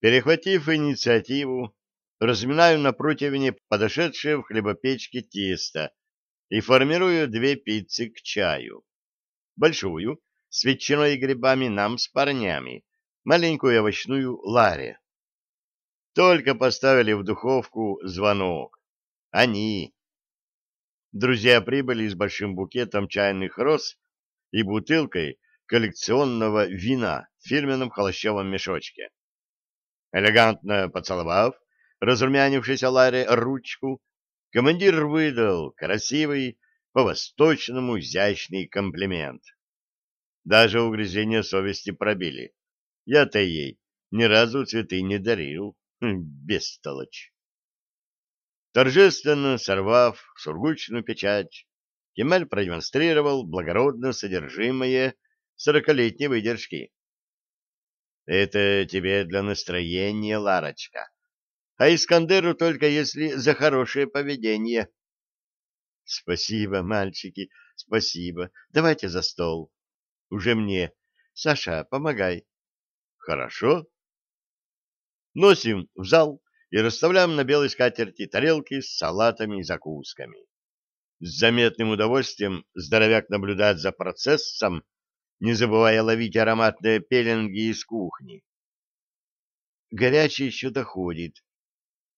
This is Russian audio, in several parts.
Перехватив инициативу, разминаю на противне подошедшее в хлебопечке тесто и формирую две пиццы к чаю. Большую, с ветчиной и грибами нам с парнями, маленькую овощную Ларе. Только поставили в духовку звонок. Они. Друзья прибыли с большим букетом чайных роз и бутылкой коллекционного вина в фирменном холощевом мешочке. Элегантно поцеловав разрумянившейся Ларе ручку, командир выдал красивый, по-восточному изящный комплимент. Даже угрызения совести пробили. Я-то ей ни разу цветы не дарил. Хм, бестолочь. Торжественно сорвав сургучную печать, Кемаль продемонстрировал благородное содержимое сорокалетней выдержки. Это тебе для настроения, Ларочка. А Искандеру только если за хорошее поведение. Спасибо, мальчики, спасибо. Давайте за стол. Уже мне. Саша, помогай. Хорошо. Носим в зал и расставляем на белой скатерти тарелки с салатами и закусками. С заметным удовольствием здоровяк наблюдает за процессом, не забывая ловить ароматные пеленги из кухни. Горячий еще доходит.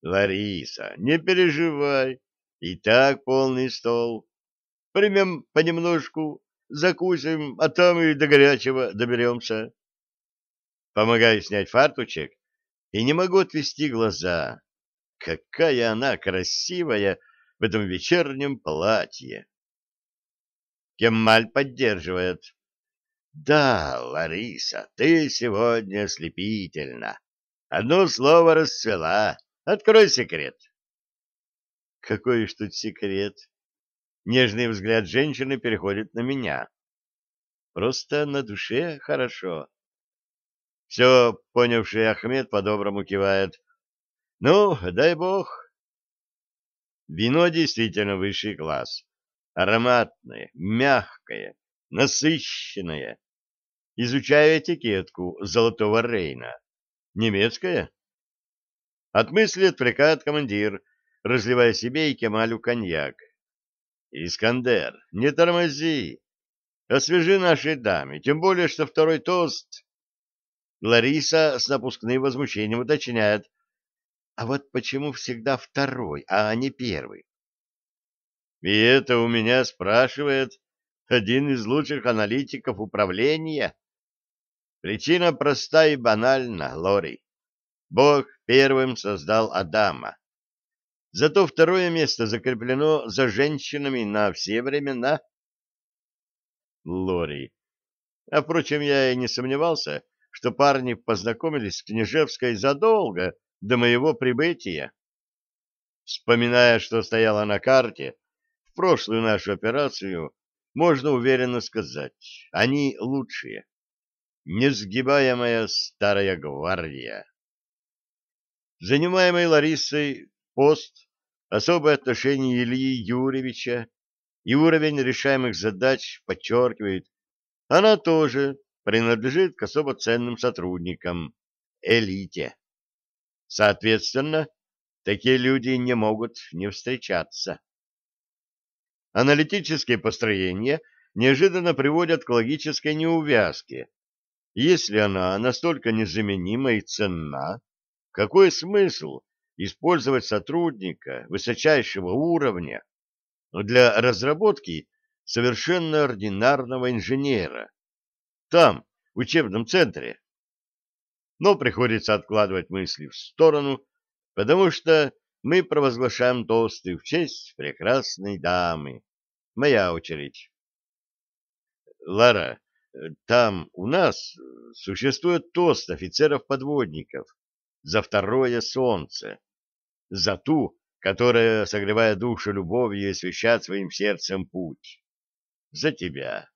Лариса, не переживай, и так полный стол. Примем понемножку, закусим, а там и до горячего доберемся. Помогаю снять фартучек и не могу отвести глаза. Какая она красивая в этом вечернем платье! Кемаль поддерживает. Да, Лариса, ты сегодня ослепительна. Одно слово расцвела. Открой секрет. Какой ж тут секрет? Нежный взгляд женщины переходит на меня. Просто на душе хорошо. Все понявший Ахмед по-доброму кивает. Ну, дай бог. Вино действительно высший класс. Ароматное, мягкое, насыщенное. Изучаю этикетку золотого Рейна. Немецкая? От мысли отвлекает командир, разливая себе и Кемалю коньяк. Искандер, не тормози. Освежи нашей даме, тем более, что второй тост... Лариса с напускным возмущением уточняет. А вот почему всегда второй, а не первый? И это у меня спрашивает один из лучших аналитиков управления. Причина проста и банальна, Лори. Бог первым создал Адама. Зато второе место закреплено за женщинами на все времена. Лори. А, впрочем, я и не сомневался, что парни познакомились с Княжевской задолго до моего прибытия. Вспоминая, что стояло на карте, в прошлую нашу операцию, можно уверенно сказать, они лучшие. Несгибаемая старая гвардия. Занимаемый Ларисой пост, особое отношение Ильи Юрьевича и уровень решаемых задач подчеркивает, она тоже принадлежит к особо ценным сотрудникам, элите. Соответственно, такие люди не могут не встречаться. Аналитические построения неожиданно приводят к логической неувязке. Если она настолько незаменима и ценна, какой смысл использовать сотрудника высочайшего уровня для разработки совершенно ординарного инженера? Там, в учебном центре. Но приходится откладывать мысли в сторону, потому что мы провозглашаем тосты в честь прекрасной дамы. Моя очередь. Лара, там у нас существует тост офицеров-подводников за второе солнце, за ту, которая, согревая душу любовью, освещает своим сердцем путь. За тебя.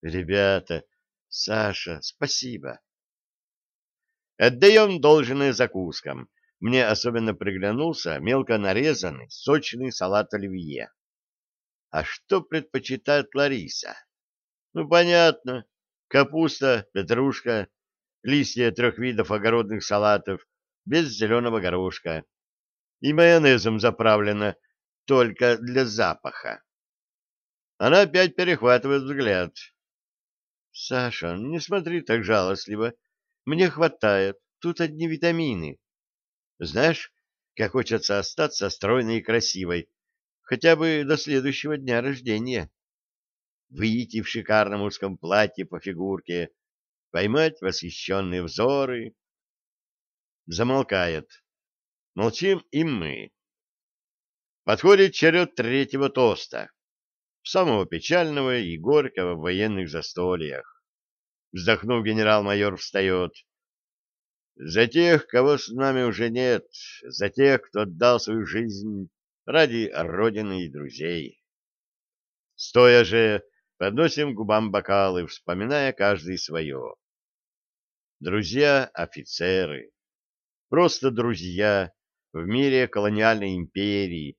Ребята, Саша, спасибо. Отдаем должное закускам. Мне особенно приглянулся мелко нарезанный сочный салат оливье. А что предпочитает Лариса? Ну, понятно. Капуста, петрушка, листья трех видов огородных салатов без зеленого горошка и майонезом заправлена только для запаха. Она опять перехватывает взгляд. — Саша, не смотри так жалостливо. Мне хватает. Тут одни витамины. Знаешь, как хочется остаться стройной и красивой, хотя бы до следующего дня рождения. Выйти в шикарном узком платье по фигурке, поймать восхищенные взоры. Замолкает. Молчим и мы. Подходит черед третьего тоста, самого печального и горького в военных застольях. Вздохнув, генерал-майор встает. За тех, кого с нами уже нет, за тех, кто отдал свою жизнь ради Родины и друзей. Стоя же, подносим губам бокалы, вспоминая каждый свое. Друзья-офицеры, просто друзья в мире колониальной империи,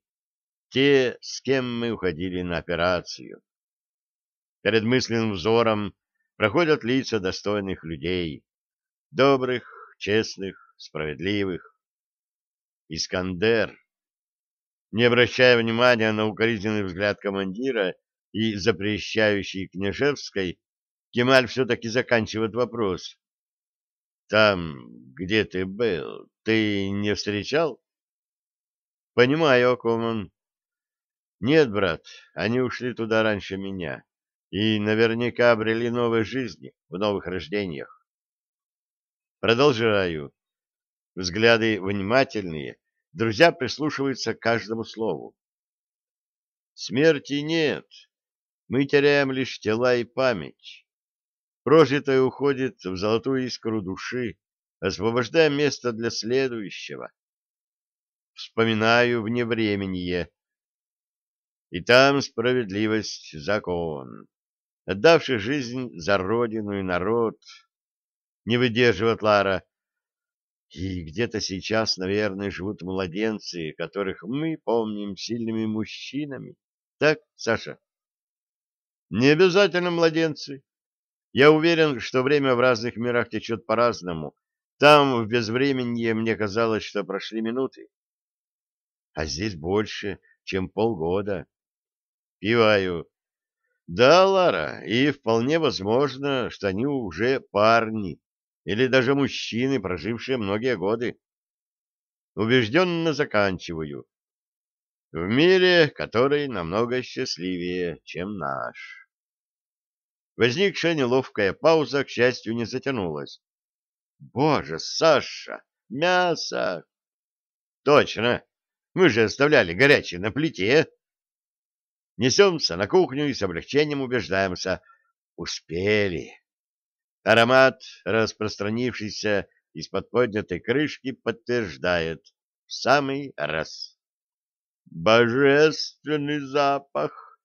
те, с кем мы уходили на операцию. Перед мысленным взором проходят лица достойных людей, добрых, честных, справедливых. Искандер, не обращая внимания на укоризненный взгляд командира и запрещающий Княжевской, Кемаль все-таки заканчивает вопрос. «Там, где ты был, ты не встречал?» «Понимаю, о ком он. Нет, брат, они ушли туда раньше меня и наверняка обрели новые жизни в новых рождениях. Продолжаю. Взгляды внимательные, друзья прислушиваются к каждому слову. Смерти нет, мы теряем лишь тела и память. Прожитое уходит в золотую искру души, освобождая место для следующего. Вспоминаю вневременье, и там справедливость, закон. Отдавший жизнь за родину и народ, не выдерживает Лара. И где-то сейчас, наверное, живут младенцы, которых мы помним сильными мужчинами. Так, Саша? Не обязательно младенцы. Я уверен, что время в разных мирах течет по-разному. Там, в безвременье, мне казалось, что прошли минуты. А здесь больше, чем полгода. Киваю. Да, Лара, и вполне возможно, что они уже парни или даже мужчины, прожившие многие годы. Убежденно заканчиваю. В мире, который намного счастливее, чем наш. Возникшая неловкая пауза, к счастью, не затянулась. Боже, Саша, мясо! Точно, мы же оставляли горячее на плите. Несемся на кухню и с облегчением убеждаемся. Успели. Аромат, распространившийся из-под поднятой крышки, подтверждает. В самый раз. Божественный запах!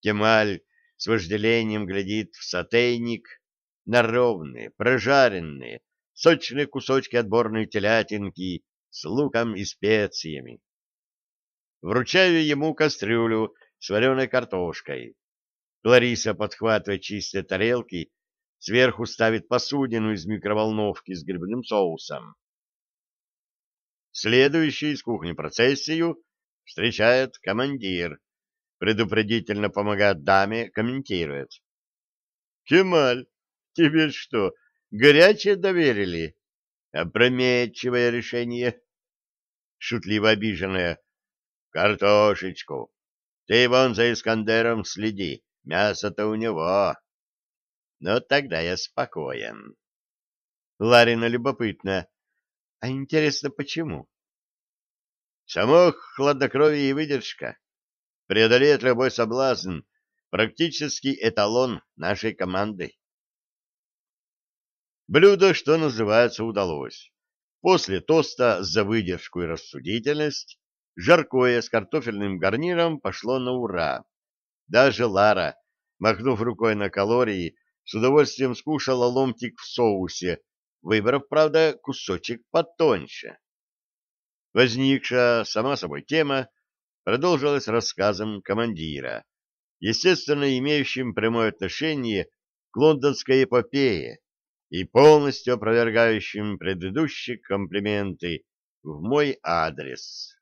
Кемаль с вожделением глядит в сотейник на ровные, прожаренные, сочные кусочки отборной телятинки с луком и специями. Вручаю ему кастрюлю с вареной картошкой. Лариса подхватывает чистые тарелки, сверху ставит посудину из микроволновки с грибным соусом. Следующий из кухни процессию встречает командир. Предупредительно помогает даме, комментирует. «Кемаль, тебе что, горячее доверили?» «Опрометчивое решение». Шутливо обиженная. «Картошечку, ты вон за Искандером следи, мясо-то у него. Ну, тогда я спокоен. Ларина любопытна. А интересно, почему? Само хладнокровие и выдержка. Преодолеет любой соблазн. Практически эталон нашей команды. Блюдо, что называется, удалось. После тоста за выдержку и рассудительность Жаркое с картофельным гарниром пошло на ура. Даже Лара, махнув рукой на калории, с удовольствием скушала ломтик в соусе, выбрав, правда, кусочек потоньше. Возникшая сама собой тема продолжилась рассказом командира, естественно, имеющим прямое отношение к лондонской эпопее, и полностью опровергающим предыдущие комплименты в мой адрес.